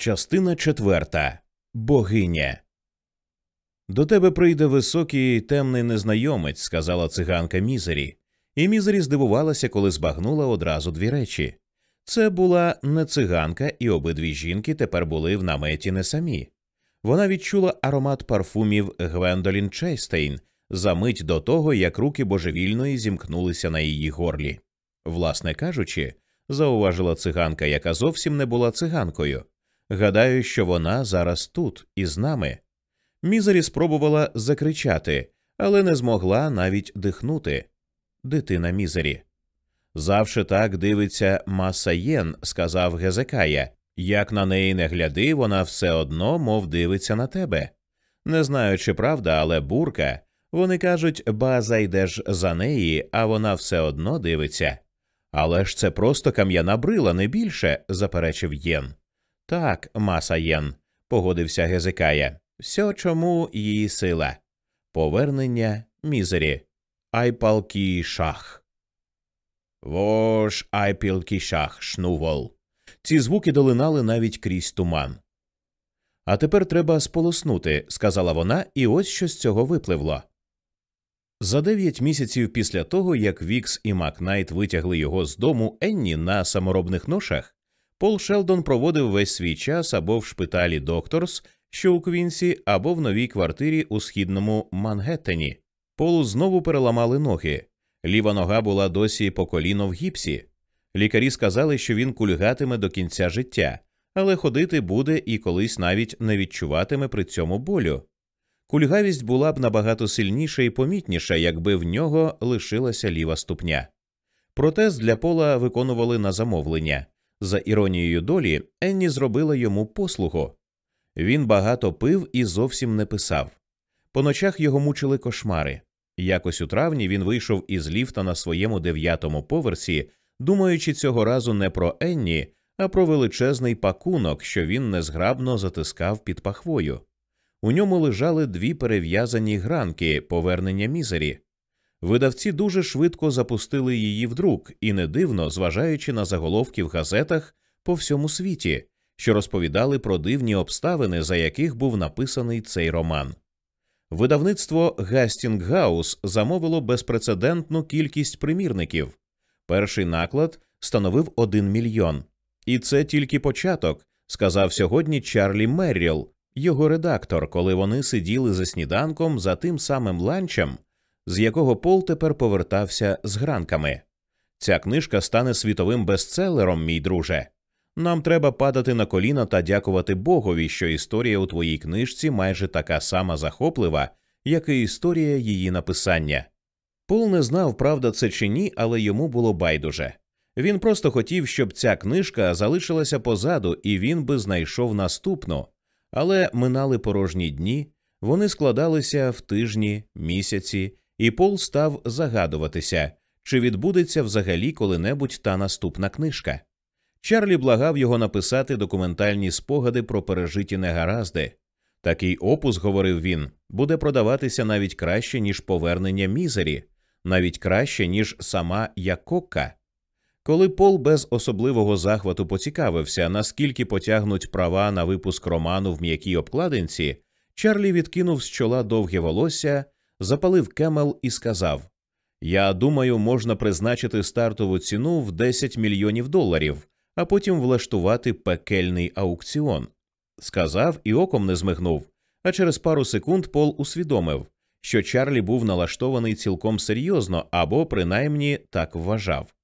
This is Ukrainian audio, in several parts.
Частина четверта Богиня. До тебе прийде високий темний незнайомець, сказала циганка Мізері, і Мізері здивувалася, коли збагнула одразу дві речі. Це була не циганка, і обидві жінки тепер були в наметі не самі. Вона відчула аромат парфумів Гвендолін Чейстейн за мить до того, як руки божевільної зімкнулися на її горлі. Власне кажучи, зауважила циганка, яка зовсім не була циганкою. Гадаю, що вона зараз тут із нами. Мізері спробувала закричати, але не змогла навіть дихнути. Дитина Мізері. Завше так дивиться Маса Єн, сказав Гезекая. Як на неї не гляди, вона все одно, мов дивиться на тебе. Не знаю, чи правда, але бурка. Вони кажуть, ба зайдеш за неї, а вона все одно дивиться. Але ж це просто кам'яна брила, не більше, заперечив Єн. Так, маса Єн, погодився Гезекая. Все чому її сила. Повернення мізері. Айпалкі шах. Вош айпілкі шах, шнувол. Ці звуки долинали навіть крізь туман. А тепер треба сполоснути, сказала вона, і ось що з цього випливло. За дев'ять місяців після того, як Вікс і Макнайт витягли його з дому Енні на саморобних ношах, Пол Шелдон проводив весь свій час або в шпиталі Докторс, що у Квінсі, або в новій квартирі у східному Мангеттені. Полу знову переламали ноги. Ліва нога була досі по коліно в гіпсі. Лікарі сказали, що він кульгатиме до кінця життя, але ходити буде і колись навіть не відчуватиме при цьому болю. Кульгавість була б набагато сильніша і помітніша, якби в нього лишилася ліва ступня. Протез для пола виконували на замовлення. За іронією долі, Енні зробила йому послугу. Він багато пив і зовсім не писав. По ночах його мучили кошмари. Якось у травні він вийшов із ліфта на своєму дев'ятому поверсі, думаючи цього разу не про Енні, а про величезний пакунок, що він незграбно затискав під пахвою. У ньому лежали дві перев'язані гранки повернення Мізері. Видавці дуже швидко запустили її в друк, і не дивно, зважаючи на заголовки в газетах по всьому світі, що розповідали про дивні обставини, за яких був написаний цей роман. Видавництво Гастінггаус замовило безпрецедентну кількість примірників. Перший наклад становив один мільйон. І це тільки початок, сказав сьогодні Чарлі Мерріл, його редактор, коли вони сиділи за сніданком за тим самим ланчем, з якого Пол тепер повертався з гранками. Ця книжка стане світовим бестселером, мій друже. Нам треба падати на коліна та дякувати Богові, що історія у твоїй книжці майже така сама захоплива, як і історія її написання. Пол не знав, правда це чи ні, але йому було байдуже. Він просто хотів, щоб ця книжка залишилася позаду, і він би знайшов наступну. Але минали порожні дні, вони складалися в тижні, місяці, і Пол став загадуватися, чи відбудеться взагалі коли-небудь та наступна книжка. Чарлі благав його написати документальні спогади про пережиті негаразди. Такий опус, говорив він, буде продаватися навіть краще, ніж повернення мізері, навіть краще, ніж сама Якокка. Коли Пол без особливого захвату поцікавився, наскільки потягнуть права на випуск роману в м'якій обкладинці, Чарлі відкинув з чола довге волосся, запалив кемел і сказав Я думаю, можна призначити стартову ціну в 10 мільйонів доларів, а потім влаштувати пекельний аукціон. Сказав і оком не змигнув, а через пару секунд Пол усвідомив, що Чарлі був налаштований цілком серйозно або принаймні так вважав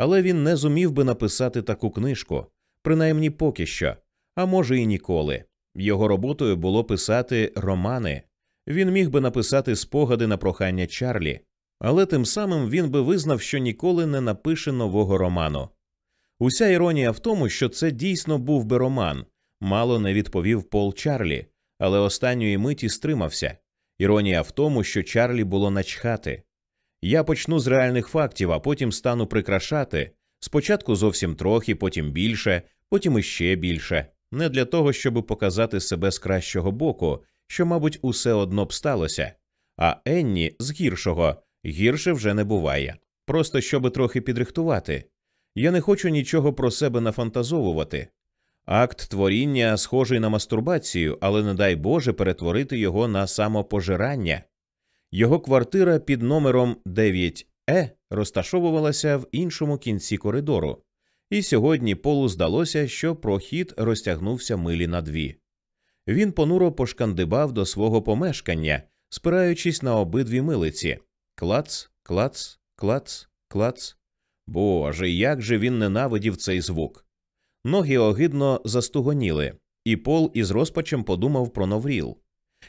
але він не зумів би написати таку книжку, принаймні поки що, а може і ніколи. Його роботою було писати романи. Він міг би написати спогади на прохання Чарлі, але тим самим він би визнав, що ніколи не напише нового роману. Уся іронія в тому, що це дійсно був би роман, мало не відповів Пол Чарлі, але останньої миті стримався. Іронія в тому, що Чарлі було начхати. Я почну з реальних фактів, а потім стану прикрашати спочатку зовсім трохи, потім більше, потім іще більше, не для того, щоб показати себе з кращого боку, що, мабуть, усе одно б сталося. А Енні з гіршого гірше вже не буває. Просто щоб трохи підрихтувати. Я не хочу нічого про себе нафантазовувати. Акт творіння схожий на мастурбацію, але не дай Боже перетворити його на самопожирання. Його квартира під номером 9Е розташовувалася в іншому кінці коридору, і сьогодні полу здалося, що прохід розтягнувся милі на дві. Він понуро пошкандибав до свого помешкання, спираючись на обидві милиці клац, клац, клац, клац. Боже, як же він ненавидів цей звук. Ноги огидно застугоніли, і Пол із розпачем подумав про Новріл.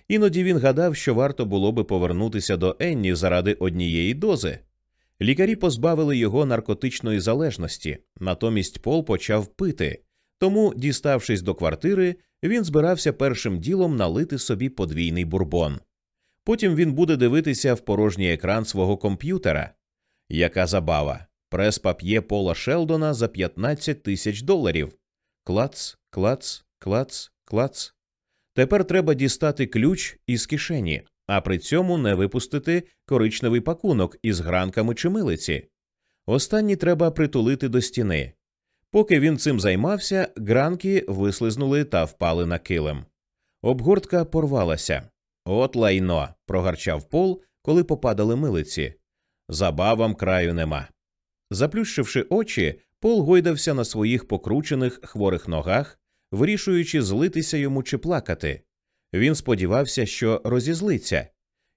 Іноді він гадав, що варто було би повернутися до Енні заради однієї дози. Лікарі позбавили його наркотичної залежності, натомість Пол почав пити, тому, діставшись до квартири, він збирався першим ділом налити собі подвійний бурбон. Потім він буде дивитися в порожній екран свого комп'ютера. Яка забава! Прес пап'є Пола Шелдона за 15 тисяч доларів. Клац, клац, клац, клац. Тепер треба дістати ключ із кишені, а при цьому не випустити коричневий пакунок із гранками чи милиці. Останні треба притулити до стіни. Поки він цим займався, гранки вислизнули та впали на килим. Обгортка порвалася. От лайно. прогарчав пол, коли попадали милиці. Забавам краю нема. Заплющивши очі, Пол гойдався на своїх покручених хворих ногах, вирішуючи, злитися йому чи плакати. Він сподівався, що розізлиться.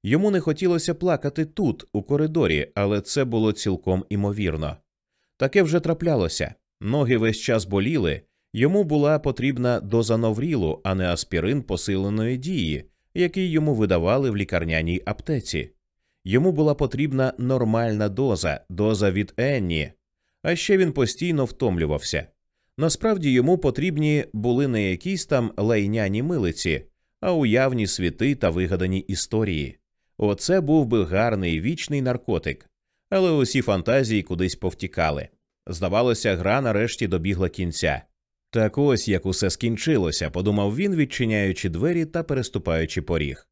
Йому не хотілося плакати тут, у коридорі, але це було цілком імовірно. Таке вже траплялося. Ноги весь час боліли, йому була потрібна доза новрілу, а не аспірин посиленої дії, який йому видавали в лікарняній аптеці. Йому була потрібна нормальна доза, доза від Енні, а ще він постійно втомлювався. Насправді йому потрібні були не якісь там лайняні милиці, а уявні світи та вигадані історії. Оце був би гарний вічний наркотик, але усі фантазії кудись повтікали. Здавалося, гра нарешті добігла кінця. Так ось як усе скінчилося, подумав він, відчиняючи двері та переступаючи поріг.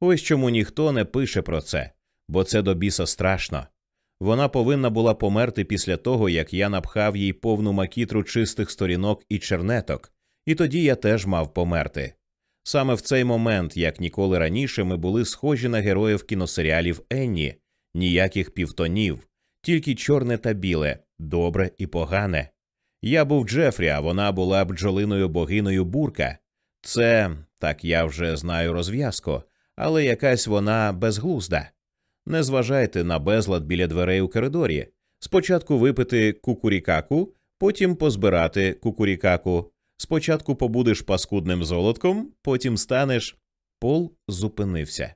Ось чому ніхто не пише про це, бо це до біса страшно. Вона повинна була померти після того, як я напхав їй повну макітру чистих сторінок і чернеток, і тоді я теж мав померти. Саме в цей момент, як ніколи раніше, ми були схожі на героїв кіносеріалів Енні, ніяких півтонів, тільки чорне та біле, добре і погане. Я був Джефрі, а вона була бджолиною богиною бурка. Це так я вже знаю розв'язку, але якась вона безглузда. Не зважайте на безлад біля дверей у коридорі. Спочатку випити кукурікаку, потім позбирати кукурікаку. Спочатку побудеш паскудним золотком, потім станеш. Пол зупинився.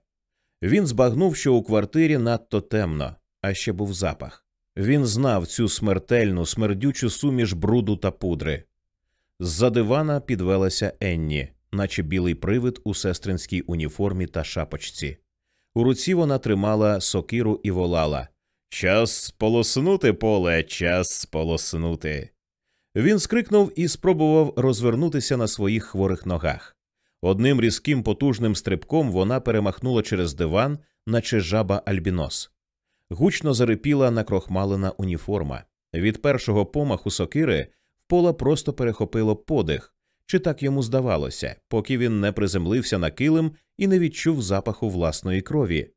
Він збагнув, що у квартирі надто темно, а ще був запах. Він знав цю смертельну, смердючу суміш бруду та пудри. З-за дивана підвелася Енні, наче білий привид у сестринській уніформі та шапочці. У руці вона тримала сокиру і волала Час сполоснути поле, час сполоснути. Він скрикнув і спробував розвернутися на своїх хворих ногах. Одним різким потужним стрибком вона перемахнула через диван, наче жаба альбінос. Гучно зарипіла накрохмалена уніформа. Від першого помаху сокири в пола просто перехопило подих, чи так йому здавалося, поки він не приземлився на килим і не відчув запаху власної крові.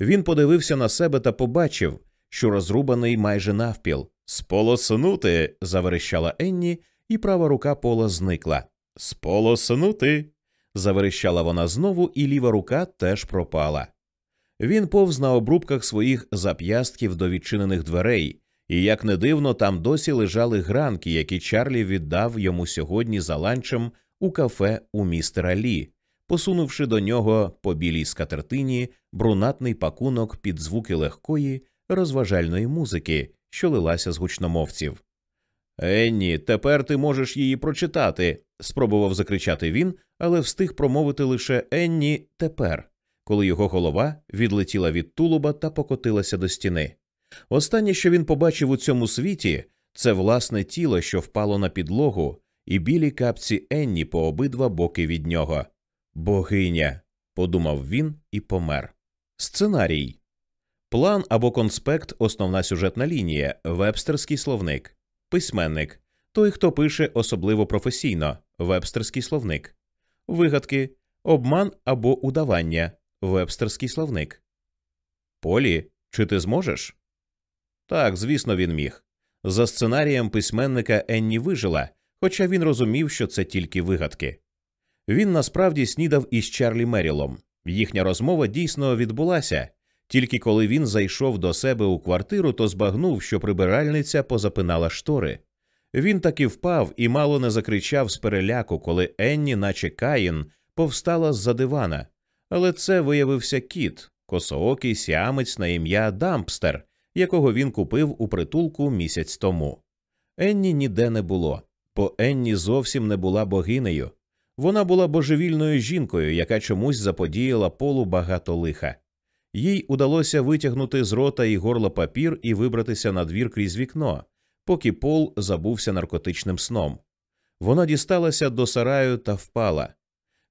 Він подивився на себе та побачив, що розрубаний майже навпіл. Сполоснути. заверещала Енні, і права рука пола зникла. Сполоснути. заверещала вона знову, і ліва рука теж пропала. Він повз на обрубках своїх зап'ястків до відчинених дверей, і, як не дивно, там досі лежали гранки, які Чарлі віддав йому сьогодні за ланчем у кафе у містера Лі, посунувши до нього по білій скатертині брунатний пакунок під звуки легкої розважальної музики, що лилася з гучномовців. Енні, тепер ти можеш її прочитати, спробував закричати він, але встиг промовити лише Енні тепер, коли його голова відлетіла від тулуба та покотилася до стіни. Останнє, що він побачив у цьому світі, це власне тіло, що впало на підлогу, і білі капці Енні по обидва боки від нього. Богиня, подумав він і помер. Сценарій. План або конспект, основна сюжетна лінія, вебстерський словник, письменник, той, хто пише особливо професійно, вебстерський словник, вигадки, обман або удавання, вебстерський словник. Полі, чи ти зможеш? Так, звісно, він міг. За сценарієм письменника Енні вижила, хоча він розумів, що це тільки вигадки. Він насправді снідав із Чарлі Мерілом. Їхня розмова дійсно відбулася, тільки коли він зайшов до себе у квартиру, то збагнув, що прибиральниця позапинала штори. Він таки впав і мало не закричав з переляку, коли Енні, наче Каїн, повстала з за дивана. Але це виявився кіт, косоокий сіамець на ім'я Дампстер, якого він купив у притулку місяць тому. Енні ніде не було, бо Енні зовсім не була богинею. Вона була божевільною жінкою, яка чомусь заподіяла Полу багато лиха. Їй удалося витягнути з рота і горла папір і вибратися на двір крізь вікно, поки Пол забувся наркотичним сном. Вона дісталася до сараю та впала.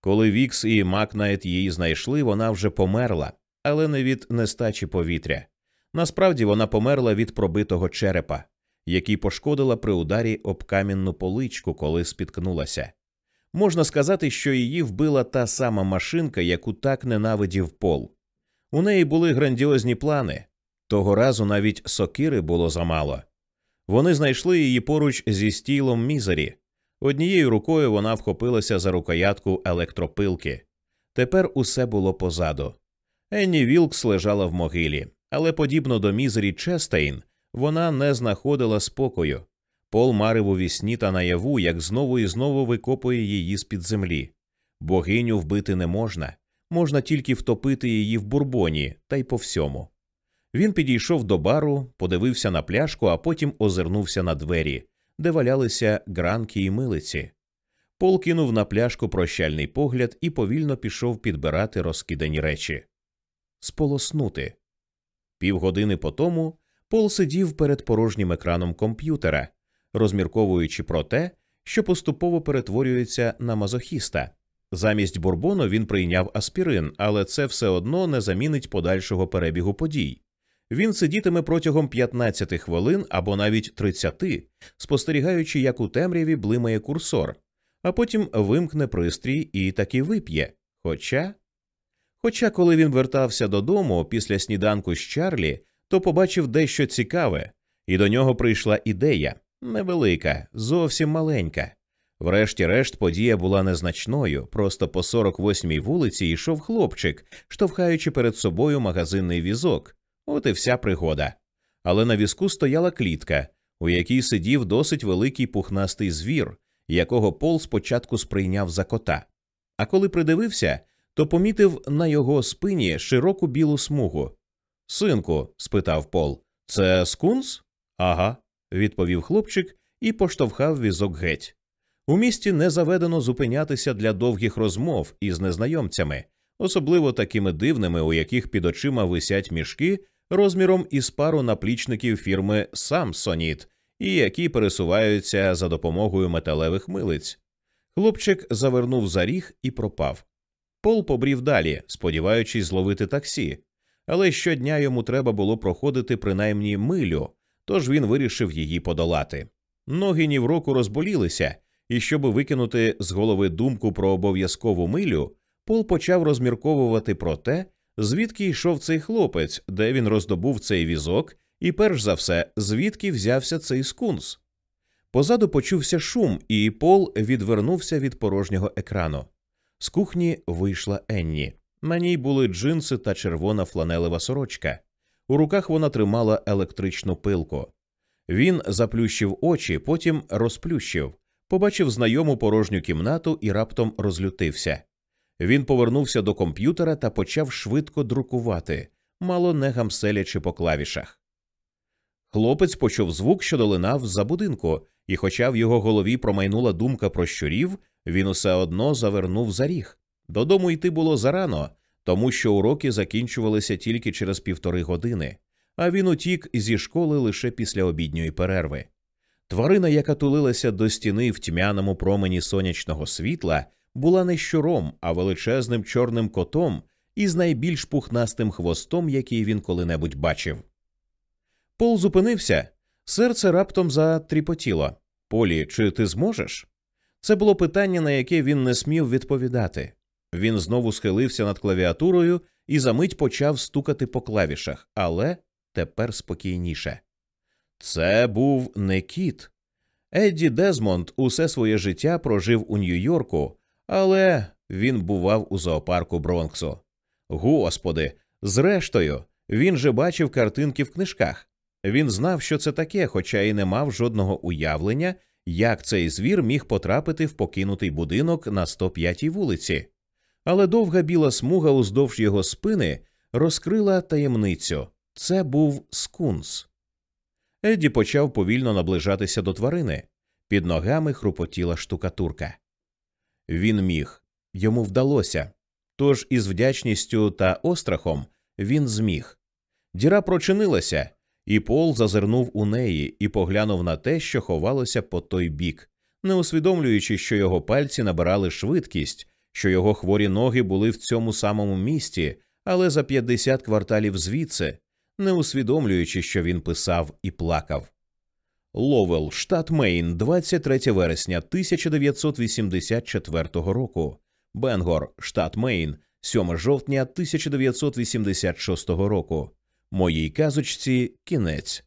Коли Вікс і Макнайт її знайшли, вона вже померла, але не від нестачі повітря. Насправді вона померла від пробитого черепа, який пошкодила при ударі об камінну поличку, коли спіткнулася. Можна сказати, що її вбила та сама машинка, яку так ненавидів пол. У неї були грандіозні плани. Того разу навіть сокири було замало. Вони знайшли її поруч зі стілом мізері. Однією рукою вона вхопилася за рукоятку електропилки. Тепер усе було позаду. Енні Вілкс лежала в могилі, але, подібно до мізері Честейн, вона не знаходила спокою. Пол марив у вісні та наяву, як знову і знову викопує її з під землі. Богиню вбити не можна, можна тільки втопити її в бурбоні, та й по всьому. Він підійшов до бару, подивився на пляшку, а потім озирнувся на двері, де валялися гранки і милиці. Пол кинув на пляшку прощальний погляд і повільно пішов підбирати розкидані речі. Сполоснути. Півгодини по тому Пол сидів перед порожнім екраном комп'ютера, розмірковуючи про те, що поступово перетворюється на мазохіста. Замість бурбону він прийняв аспірин, але це все одно не замінить подальшого перебігу подій. Він сидітиме протягом 15 хвилин або навіть 30, спостерігаючи, як у темряві блимає курсор, а потім вимкне пристрій і таки вип'є. Хоча. Хоча, коли він вертався додому після сніданку з Чарлі, то побачив дещо цікаве, і до нього прийшла ідея невелика, зовсім маленька. Врешті-решт, подія була незначною. Просто по 48-й вулиці йшов хлопчик, штовхаючи перед собою магазинний візок. От і вся пригода. Але на візку стояла клітка, у якій сидів досить великий пухнастий звір, якого Пол спочатку сприйняв за кота. А коли придивився, то помітив на його спині широку білу смугу. Синку, спитав Пол, це скунс? Ага, відповів хлопчик і поштовхав візок геть. У місті не заведено зупинятися для довгих розмов із незнайомцями, особливо такими дивними, у яких під очима висять мішки розміром із пару наплічників фірми Samsonite і які пересуваються за допомогою металевих милиць. Хлопчик завернув за ріг і пропав. Пол побрів далі, сподіваючись зловити таксі, але щодня йому треба було проходити принаймні милю, тож він вирішив її подолати. Ноги ні в року розболілися, і щоб викинути з голови думку про обов'язкову милю, Пол почав розмірковувати про те, звідки йшов цей хлопець, де він роздобув цей візок, і перш за все, звідки взявся цей скунс. Позаду почувся шум, і Пол відвернувся від порожнього екрану. З кухні вийшла Енні. На ній були джинси та червона фланелева сорочка. У руках вона тримала електричну пилку. Він заплющив очі, потім розплющив, побачив знайому порожню кімнату і раптом розлютився. Він повернувся до комп'ютера та почав швидко друкувати, мало не гамселячи по клавішах. Хлопець почув звук, що долинав за будинку, і, хоча в його голові промайнула думка про щурів, він усе одно завернув за ріг. Додому йти було зарано, тому що уроки закінчувалися тільки через півтори години, а він утік зі школи лише після обідньої перерви. Тварина, яка тулилася до стіни в тьмяному промені сонячного світла, була не щуром, а величезним чорним котом із найбільш пухнастим хвостом, який він коли-небудь бачив. Пол зупинився, серце раптом затріпотіло. Полі, чи ти зможеш? Це було питання, на яке він не смів відповідати. Він знову схилився над клавіатурою і за мить почав стукати по клавішах, але тепер спокійніше. Це був не кіт. Едді Дезмонд усе своє життя прожив у Нью-Йорку, але він бував у зоопарку Бронксу. Господи, зрештою, він же бачив картинки в книжках. Він знав, що це таке, хоча й не мав жодного уявлення, як цей звір міг потрапити в покинутий будинок на 105-й вулиці. Але довга біла смуга уздовж його спини розкрила таємницю це був скунс. Едді почав повільно наближатися до тварини. Під ногами хрупотіла штукатурка. Він міг, йому вдалося. Тож із вдячністю та острахом він зміг. Діра прочинилася, і Пол зазирнув у неї і поглянув на те, що ховалося по той бік, не усвідомлюючи, що його пальці набирали швидкість, що його хворі ноги були в цьому самому місті, але за 50 кварталів звідси, не усвідомлюючи, що він писав і плакав. Ловел, штат Мейн, 23 вересня 1984 року. Бенгор, штат Мейн, 7 жовтня 1986 року. Моїй казочці кінець.